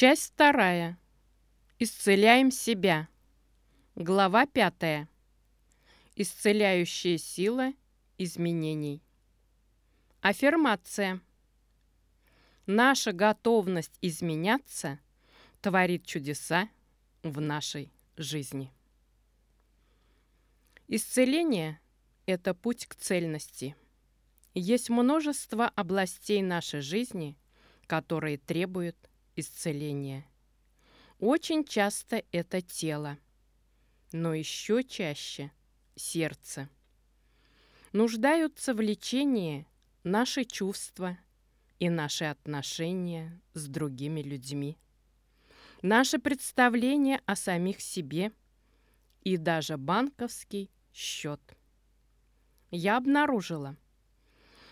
Часть вторая. Исцеляем себя. Глава пятая. Исцеляющая сила изменений. Аффирмация. Наша готовность изменяться творит чудеса в нашей жизни. Исцеление – это путь к цельности. Есть множество областей нашей жизни, которые требуют исцеления. Очень часто это тело, но еще чаще сердце. Нуждаются в лечении наши чувства и наши отношения с другими людьми. Наше представление о самих себе и даже банковский счет. Я обнаружила,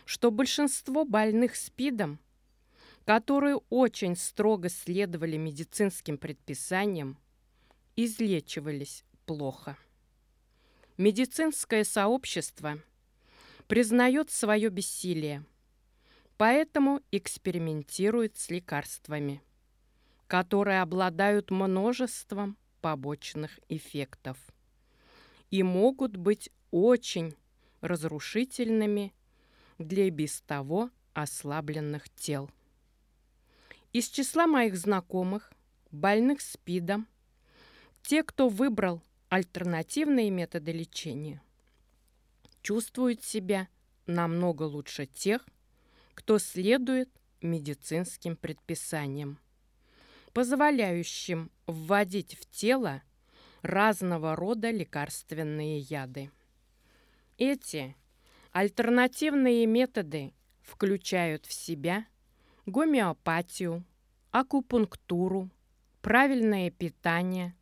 что большинство больных СПИДом, которые очень строго следовали медицинским предписаниям, излечивались плохо. Медицинское сообщество признает свое бессилие, поэтому экспериментирует с лекарствами, которые обладают множеством побочных эффектов – и могут быть очень разрушительными для без того ослабленных тел. Из числа моих знакомых, больных СПИДом, те, кто выбрал альтернативные методы лечения, чувствуют себя намного лучше тех, кто следует медицинским предписаниям, позволяющим вводить в тело разного рода лекарственные яды. Эти альтернативные методы включают в себя гомеопатию, акупунктуру, правильное питание,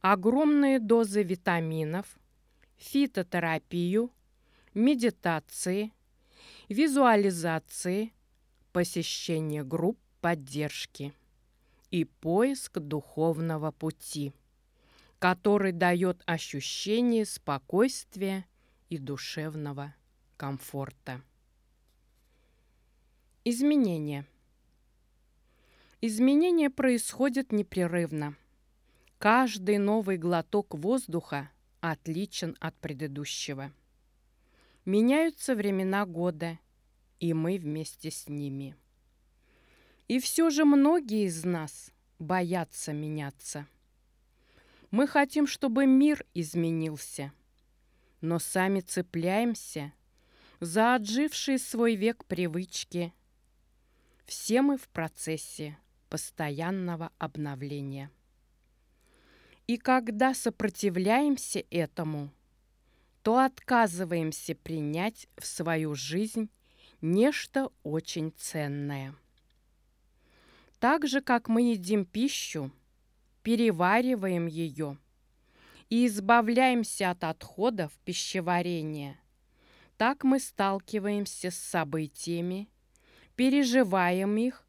огромные дозы витаминов, фитотерапию, медитации, визуализации, посещение групп поддержки и поиск духовного пути который дает ощущение спокойствия и душевного комфорта. Изменения. Изменения происходят непрерывно. Каждый новый глоток воздуха отличен от предыдущего. Меняются времена года, и мы вместе с ними. И все же многие из нас боятся меняться – мы хотим, чтобы мир изменился, но сами цепляемся за отжившие свой век привычки. Все мы в процессе постоянного обновления. И когда сопротивляемся этому, то отказываемся принять в свою жизнь нечто очень ценное. Так же, как мы едим пищу, перевариваем ее и избавляемся от отходов пищеварения. Так мы сталкиваемся с событиями, переживаем их,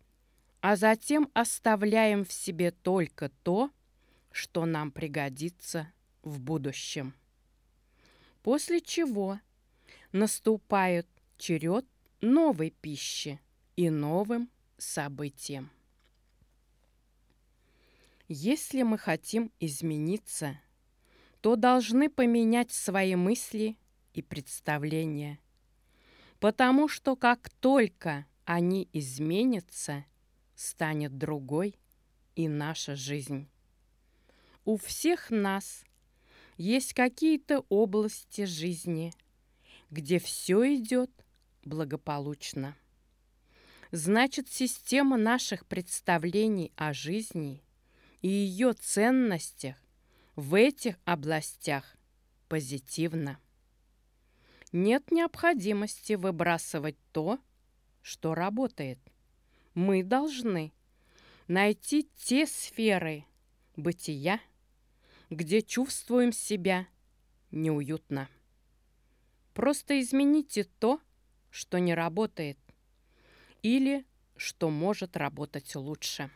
а затем оставляем в себе только то, что нам пригодится в будущем. После чего наступает черед новой пищи и новым событиям. Если мы хотим измениться, то должны поменять свои мысли и представления. Потому что как только они изменятся, станет другой и наша жизнь. У всех нас есть какие-то области жизни, где все идет благополучно. Значит, система наших представлений о жизни – и ее ценностях в этих областях позитивно. Нет необходимости выбрасывать то, что работает. Мы должны найти те сферы бытия, где чувствуем себя неуютно. Просто измените то, что не работает, или что может работать лучше.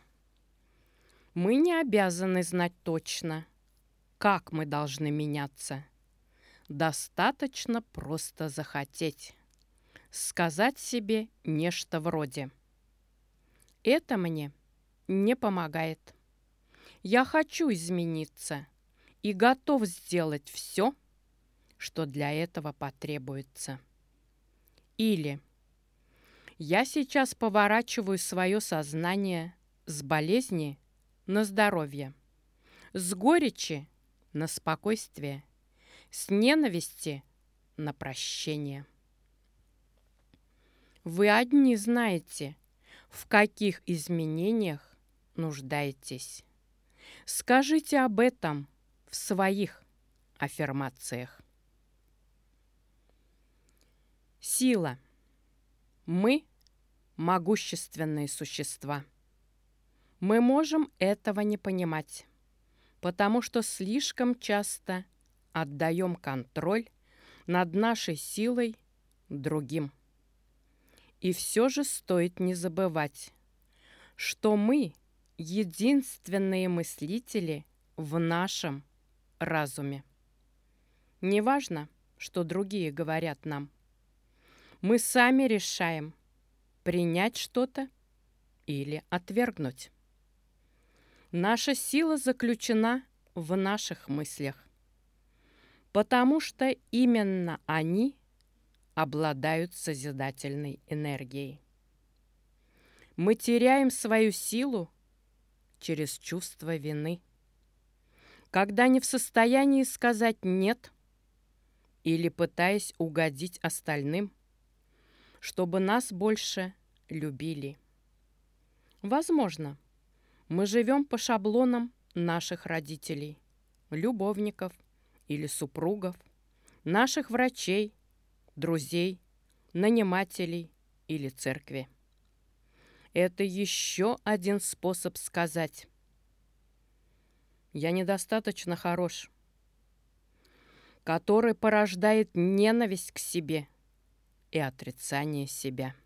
Мы не обязаны знать точно, как мы должны меняться. Достаточно просто захотеть. Сказать себе нечто вроде «Это мне не помогает. Я хочу измениться и готов сделать все, что для этого потребуется. Или я сейчас поворачиваю свое сознание с болезни на здоровье, с горечи на спокойствие, с ненависти на прощение. Вы одни знаете, в каких изменениях нуждаетесь. Скажите об этом в своих аффирмациях. Сила. Мы – могущественные существа. Мы можем этого не понимать, потому что слишком часто отдаем контроль над нашей силой другим. И все же стоит не забывать, что мы – единственные мыслители в нашем разуме. Неважно, что другие говорят нам. Мы сами решаем, принять что-то или отвергнуть. Наша сила заключена в наших мыслях, потому что именно они обладают созидательной энергией. Мы теряем свою силу через чувство вины, когда не в состоянии сказать «нет» или пытаясь угодить остальным – чтобы нас больше любили. Возможно, мы живем по шаблонам наших родителей, любовников или супругов, наших врачей, друзей, нанимателей или церкви. Это еще один способ сказать «Я недостаточно хорош», который порождает ненависть к себе – и отрицание себя.